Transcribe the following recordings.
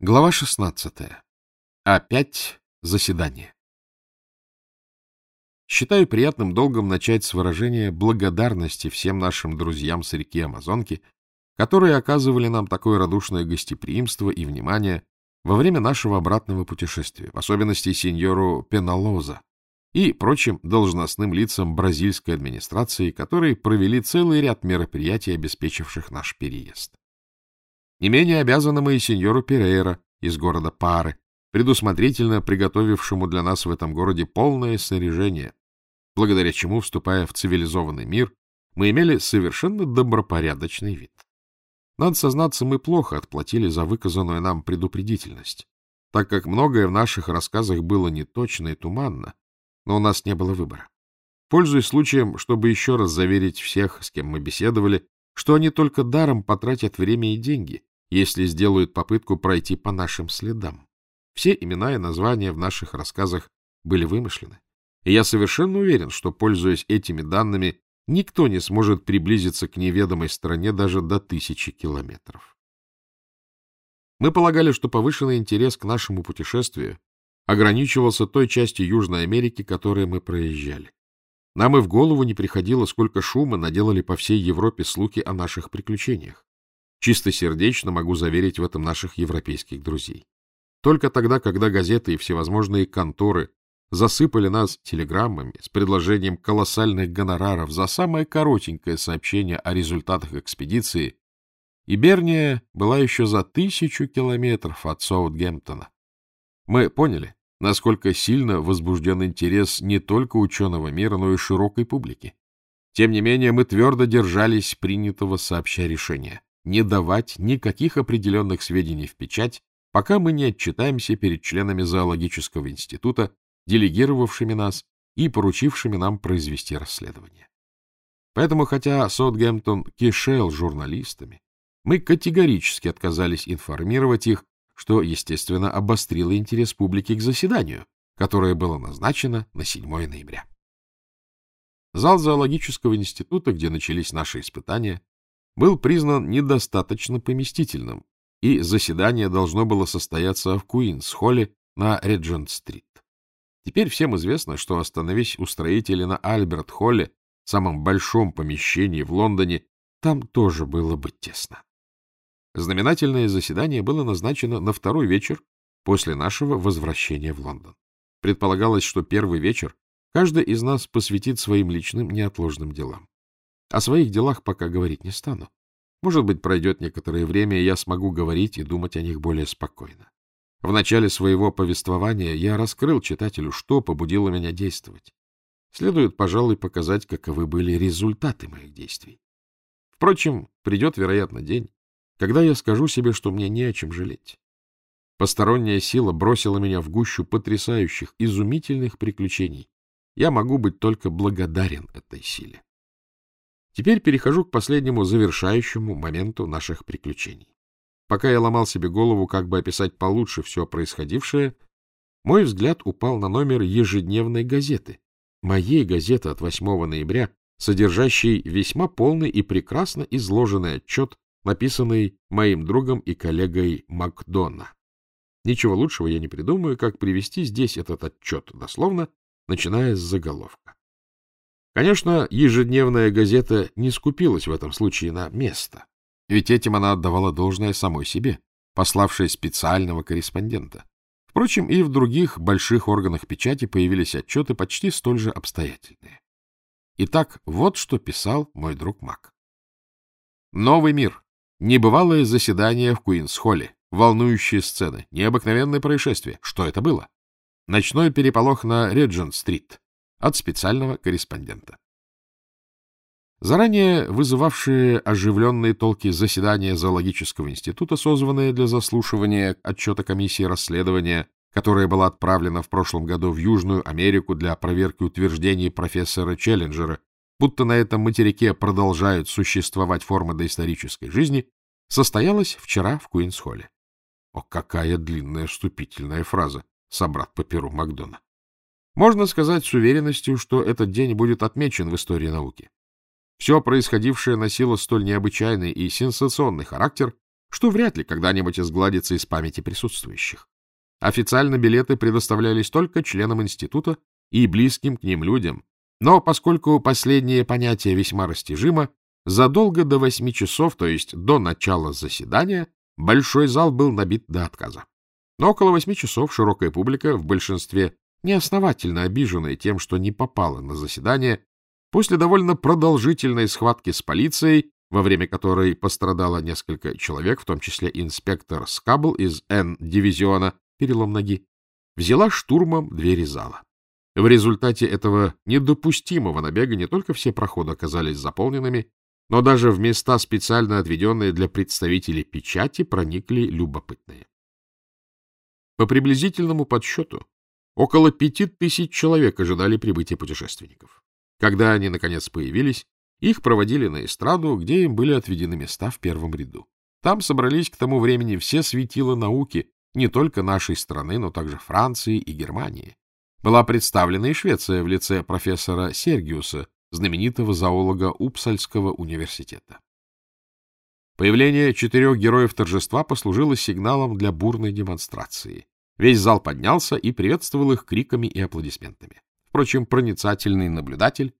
Глава 16. Опять заседание. Считаю приятным долгом начать с выражения благодарности всем нашим друзьям с реки Амазонки, которые оказывали нам такое радушное гостеприимство и внимание во время нашего обратного путешествия, в особенности сеньору Пеналоза и прочим должностным лицам бразильской администрации, которые провели целый ряд мероприятий, обеспечивших наш переезд. Не менее обязаны мы и сеньору Перейра из города Пары, предусмотрительно приготовившему для нас в этом городе полное снаряжение, благодаря чему, вступая в цивилизованный мир, мы имели совершенно добропорядочный вид. Надо сознаться, мы плохо отплатили за выказанную нам предупредительность, так как многое в наших рассказах было неточно и туманно, но у нас не было выбора. Пользуясь случаем, чтобы еще раз заверить всех, с кем мы беседовали, что они только даром потратят время и деньги, если сделают попытку пройти по нашим следам. Все имена и названия в наших рассказах были вымышлены. И я совершенно уверен, что, пользуясь этими данными, никто не сможет приблизиться к неведомой стране даже до тысячи километров. Мы полагали, что повышенный интерес к нашему путешествию ограничивался той частью Южной Америки, которую мы проезжали. Нам и в голову не приходило, сколько шума наделали по всей Европе слухи о наших приключениях. Чистосердечно могу заверить в этом наших европейских друзей. Только тогда, когда газеты и всевозможные конторы засыпали нас телеграммами с предложением колоссальных гонораров за самое коротенькое сообщение о результатах экспедиции, Иберния была еще за тысячу километров от Саутгемптона. Мы поняли, насколько сильно возбужден интерес не только ученого мира, но и широкой публики. Тем не менее, мы твердо держались принятого сообща решения не давать никаких определенных сведений в печать, пока мы не отчитаемся перед членами зоологического института, делегировавшими нас и поручившими нам произвести расследование. Поэтому, хотя Сотгемптон кишел журналистами, мы категорически отказались информировать их, что, естественно, обострило интерес публики к заседанию, которое было назначено на 7 ноября. Зал зоологического института, где начались наши испытания, был признан недостаточно поместительным, и заседание должно было состояться в Куинс-холле на Реджент-стрит. Теперь всем известно, что, остановись у строителей на Альберт-холле, самом большом помещении в Лондоне, там тоже было бы тесно. Знаменательное заседание было назначено на второй вечер после нашего возвращения в Лондон. Предполагалось, что первый вечер каждый из нас посвятит своим личным неотложным делам. О своих делах пока говорить не стану. Может быть, пройдет некоторое время, и я смогу говорить и думать о них более спокойно. В начале своего повествования я раскрыл читателю, что побудило меня действовать. Следует, пожалуй, показать, каковы были результаты моих действий. Впрочем, придет, вероятно, день, когда я скажу себе, что мне не о чем жалеть. Посторонняя сила бросила меня в гущу потрясающих, изумительных приключений. Я могу быть только благодарен этой силе. Теперь перехожу к последнему завершающему моменту наших приключений. Пока я ломал себе голову, как бы описать получше все происходившее, мой взгляд упал на номер ежедневной газеты, моей газеты от 8 ноября, содержащей весьма полный и прекрасно изложенный отчет, написанный моим другом и коллегой Макдона. Ничего лучшего я не придумаю, как привести здесь этот отчет дословно, начиная с заголовка. Конечно, ежедневная газета не скупилась в этом случае на место, ведь этим она отдавала должное самой себе, пославшей специального корреспондента. Впрочем, и в других больших органах печати появились отчеты почти столь же обстоятельные. Итак, вот что писал мой друг Мак. Новый мир. Небывалое заседание в Куинс-холле. Волнующие сцены. Необыкновенное происшествие. Что это было? Ночной переполох на Реджент-стрит от специального корреспондента. Заранее вызывавшие оживленные толки заседания зоологического института, созванные для заслушивания отчета комиссии расследования, которая была отправлена в прошлом году в Южную Америку для проверки утверждений профессора Челленджера, будто на этом материке продолжают существовать формы доисторической жизни, состоялась вчера в Куинс-холле. О, какая длинная вступительная фраза, собрат по перу Макдона. Можно сказать с уверенностью, что этот день будет отмечен в истории науки. Все происходившее носило столь необычайный и сенсационный характер, что вряд ли когда-нибудь изгладится из памяти присутствующих. Официально билеты предоставлялись только членам института и близким к ним людям, но поскольку последнее понятие весьма растяжимо, задолго до восьми часов, то есть до начала заседания, большой зал был набит до отказа. Но около восьми часов широкая публика, в большинстве неосновательно обиженная тем, что не попала на заседание, после довольно продолжительной схватки с полицией, во время которой пострадало несколько человек, в том числе инспектор Скабл из Н-дивизиона, перелом ноги, взяла штурмом двери зала. В результате этого недопустимого набега не только все проходы оказались заполненными, но даже в места, специально отведенные для представителей печати, проникли любопытные. По приблизительному подсчету, около пяти тысяч человек ожидали прибытия путешественников. Когда они, наконец, появились, их проводили на эстраду, где им были отведены места в первом ряду. Там собрались к тому времени все светила науки, не только нашей страны, но также Франции и Германии. Была представлена и Швеция в лице профессора Сергиуса, знаменитого зоолога Упсальского университета. Появление четырех героев торжества послужило сигналом для бурной демонстрации. Весь зал поднялся и приветствовал их криками и аплодисментами. Впрочем, проницательный наблюдатель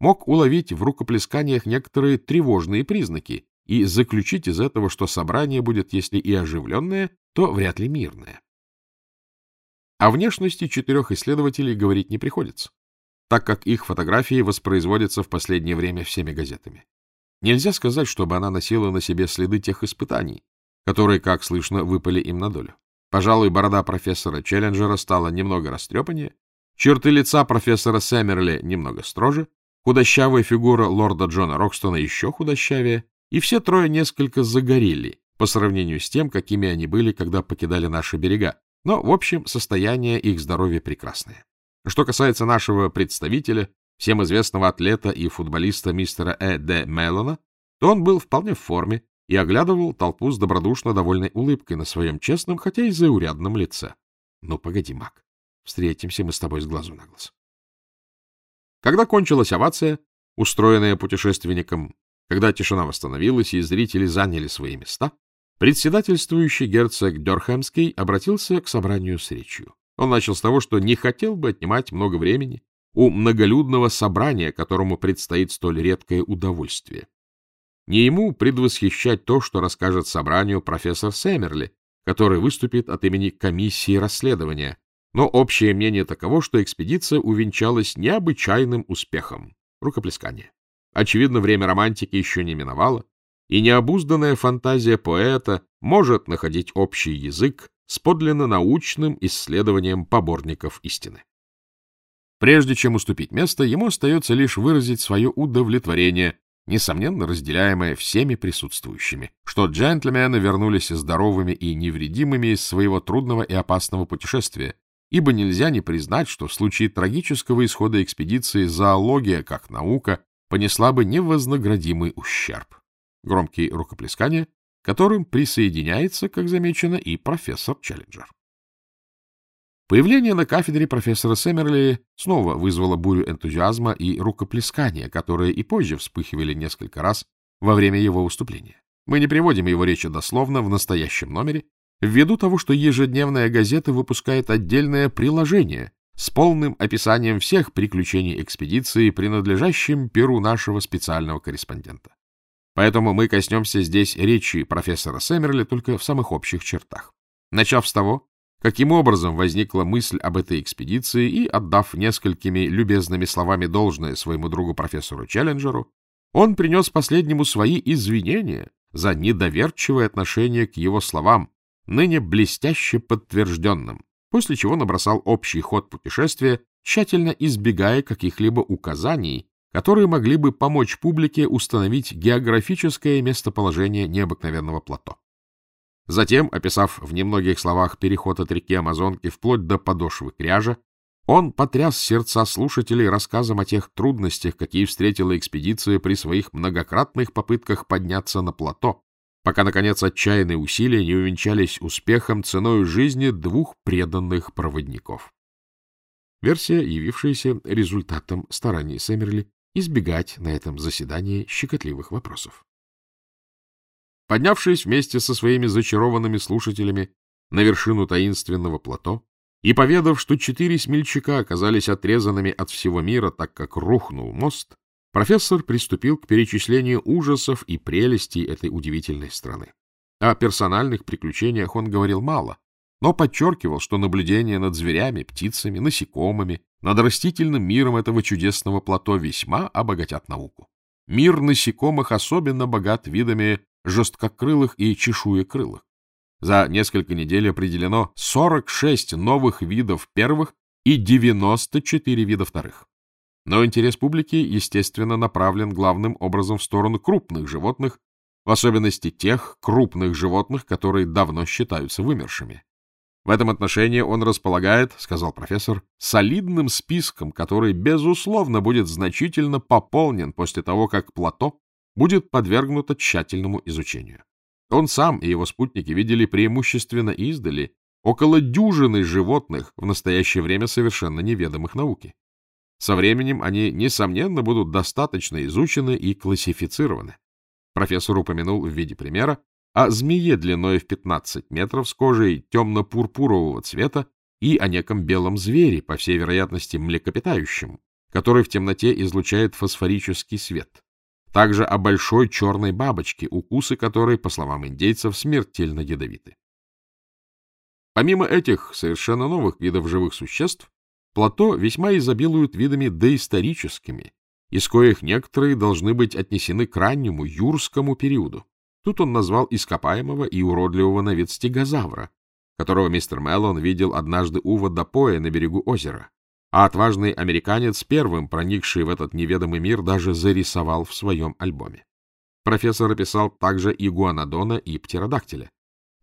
мог уловить в рукоплесканиях некоторые тревожные признаки и заключить из этого, что собрание будет, если и оживленное, то вряд ли мирное. О внешности четырех исследователей говорить не приходится, так как их фотографии воспроизводятся в последнее время всеми газетами. Нельзя сказать, чтобы она носила на себе следы тех испытаний, которые, как слышно, выпали им на долю. Пожалуй, борода профессора Челленджера стала немного растрепаннее, черты лица профессора Сэмерли немного строже, худощавая фигура лорда Джона Рокстона еще худощавее, и все трое несколько загорели по сравнению с тем, какими они были, когда покидали наши берега, но, в общем, состояние их здоровья прекрасное. Что касается нашего представителя, всем известного атлета и футболиста мистера Э. Д. Меллона, то он был вполне в форме и оглядывал толпу с добродушно довольной улыбкой на своем честном, хотя и заурядном лице. Ну, погоди, Мак, встретимся мы с тобой с глазу на глаз. Когда кончилась овация, устроенная путешественником, когда тишина восстановилась и зрители заняли свои места, председательствующий герцог Дерхемский обратился к собранию с речью. Он начал с того, что не хотел бы отнимать много времени у многолюдного собрания, которому предстоит столь редкое удовольствие. Не ему предвосхищать то, что расскажет собранию профессор Сэмерли, который выступит от имени комиссии расследования, но общее мнение таково, что экспедиция увенчалась необычайным успехом. Рукоплескание. Очевидно, время романтики еще не миновало, и необузданная фантазия поэта может находить общий язык с подлинно научным исследованием поборников истины. Прежде чем уступить место, ему остается лишь выразить свое удовлетворение, несомненно разделяемое всеми присутствующими, что джентльмены вернулись здоровыми и невредимыми из своего трудного и опасного путешествия, ибо нельзя не признать, что в случае трагического исхода экспедиции зоология, как наука, понесла бы невознаградимый ущерб. Громкие рукоплескания, которым присоединяется, как замечено, и профессор Челленджер. Появление на кафедре профессора Сэмерли снова вызвало бурю энтузиазма и рукоплескания, которые и позже вспыхивали несколько раз во время его выступления. Мы не приводим его речи дословно в настоящем номере, ввиду того, что ежедневная газета выпускает отдельное приложение с полным описанием всех приключений экспедиции, принадлежащим перу нашего специального корреспондента. Поэтому мы коснемся здесь речи профессора Сэмерли только в самых общих чертах. Начав с того, каким образом возникла мысль об этой экспедиции и, отдав несколькими любезными словами должное своему другу профессору Челленджеру, он принес последнему свои извинения за недоверчивое отношение к его словам, ныне блестяще подтвержденным, после чего набросал общий ход путешествия, тщательно избегая каких-либо указаний, которые могли бы помочь публике установить географическое местоположение необыкновенного плато. Затем, описав в немногих словах переход от реки Амазонки вплоть до подошвы кряжа, он потряс сердца слушателей рассказом о тех трудностях, какие встретила экспедиция при своих многократных попытках подняться на плато, пока, наконец, отчаянные усилия не увенчались успехом ценой жизни двух преданных проводников. Версия, явившаяся результатом стараний Сэмерли избегать на этом заседании щекотливых вопросов. Поднявшись вместе со своими зачарованными слушателями на вершину таинственного плато и поведав, что четыре смельчака оказались отрезанными от всего мира, так как рухнул мост, профессор приступил к перечислению ужасов и прелестей этой удивительной страны. О персональных приключениях он говорил мало, но подчеркивал, что наблюдения над зверями, птицами, насекомыми, над растительным миром этого чудесного плато весьма обогатят науку. Мир насекомых особенно богат видами жесткокрылых и чешуекрылых. За несколько недель определено 46 новых видов первых и 94 вида вторых. Но интерес публики, естественно, направлен главным образом в сторону крупных животных, в особенности тех крупных животных, которые давно считаются вымершими. В этом отношении он располагает, — сказал профессор, — солидным списком, который, безусловно, будет значительно пополнен после того, как плато будет подвергнуто тщательному изучению. Он сам и его спутники видели преимущественно издали около дюжины животных в настоящее время совершенно неведомых науке. Со временем они, несомненно, будут достаточно изучены и классифицированы. Профессор упомянул в виде примера о змее длиной в 15 метров с кожей темно-пурпурового цвета и о неком белом звере, по всей вероятности млекопитающем, который в темноте излучает фосфорический свет. Также о большой черной бабочке, укусы которой, по словам индейцев, смертельно ядовиты. Помимо этих совершенно новых видов живых существ, плато весьма изобилуют видами доисторическими, из коих некоторые должны быть отнесены к раннему юрскому периоду. Тут он назвал ископаемого и уродливого на вид стегозавра, которого мистер Меллон видел однажды у водопоя на берегу озера, а отважный американец, первым проникший в этот неведомый мир, даже зарисовал в своем альбоме. Профессор описал также игуанодона и птеродактиля,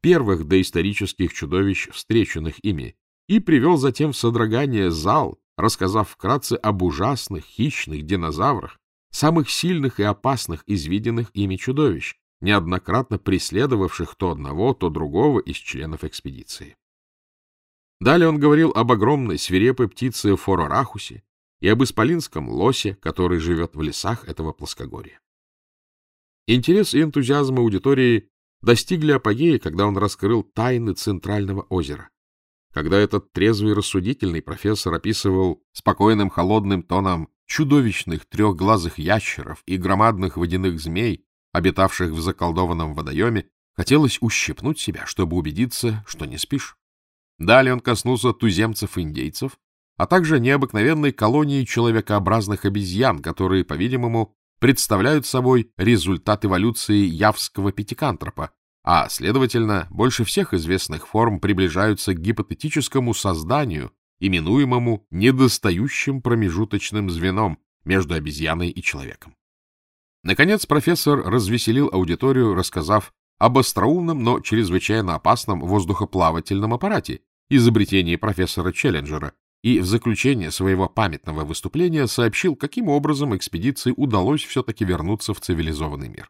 первых доисторических чудовищ, встреченных ими, и привел затем в содрогание зал, рассказав вкратце об ужасных хищных динозаврах, самых сильных и опасных из виденных ими чудовищ, неоднократно преследовавших то одного, то другого из членов экспедиции. Далее он говорил об огромной свирепой птице Форорахусе и об исполинском лосе, который живет в лесах этого плоскогорья. Интерес и энтузиазм аудитории достигли апогея, когда он раскрыл тайны Центрального озера. Когда этот трезвый рассудительный профессор описывал спокойным холодным тоном чудовищных трехглазых ящеров и громадных водяных змей, обитавших в заколдованном водоеме, хотелось ущипнуть себя, чтобы убедиться, что не спишь. Далее он коснулся туземцев-индейцев, а также необыкновенной колонии человекообразных обезьян, которые, по-видимому, представляют собой результат эволюции явского пятикантропа, а, следовательно, больше всех известных форм приближаются к гипотетическому созданию, именуемому недостающим промежуточным звеном между обезьяной и человеком. Наконец профессор развеселил аудиторию, рассказав об остроумном, но чрезвычайно опасном воздухоплавательном аппарате, изобретении профессора Челленджера, и в заключение своего памятного выступления сообщил, каким образом экспедиции удалось все-таки вернуться в цивилизованный мир.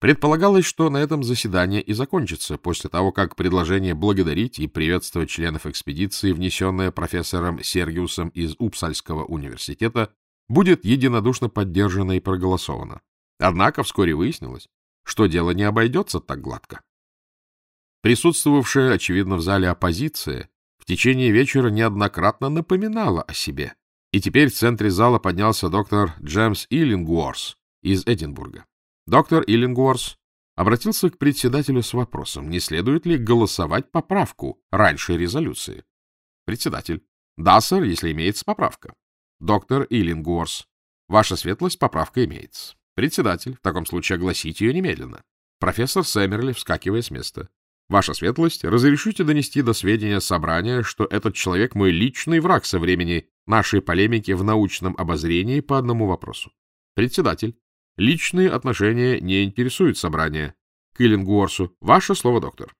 Предполагалось, что на этом заседание и закончится, после того, как предложение благодарить и приветствовать членов экспедиции, внесенное профессором Сергиусом из Упсальского университета, будет единодушно поддержано и проголосовано. Однако вскоре выяснилось, что дело не обойдется так гладко. Присутствовавшая, очевидно, в зале оппозиция в течение вечера неоднократно напоминала о себе, и теперь в центре зала поднялся доктор Джеймс Иллингуорс из Эдинбурга. Доктор Иллингуорс обратился к председателю с вопросом, не следует ли голосовать поправку раньше резолюции. Председатель. Да, сэр, если имеется поправка. Доктор Иллингуорс. Ваша светлость, поправка имеется. Председатель, в таком случае огласите ее немедленно. Профессор Сэмерли, вскакивая с места. Ваша светлость, разрешите донести до сведения собрания, что этот человек мой личный враг со времени нашей полемики в научном обозрении по одному вопросу. Председатель, личные отношения не интересуют собрания. К. Ваше слово, доктор.